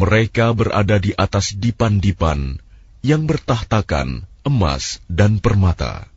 Mereka berada di atas dipan-dipan yang bertahtakan emas dan permata.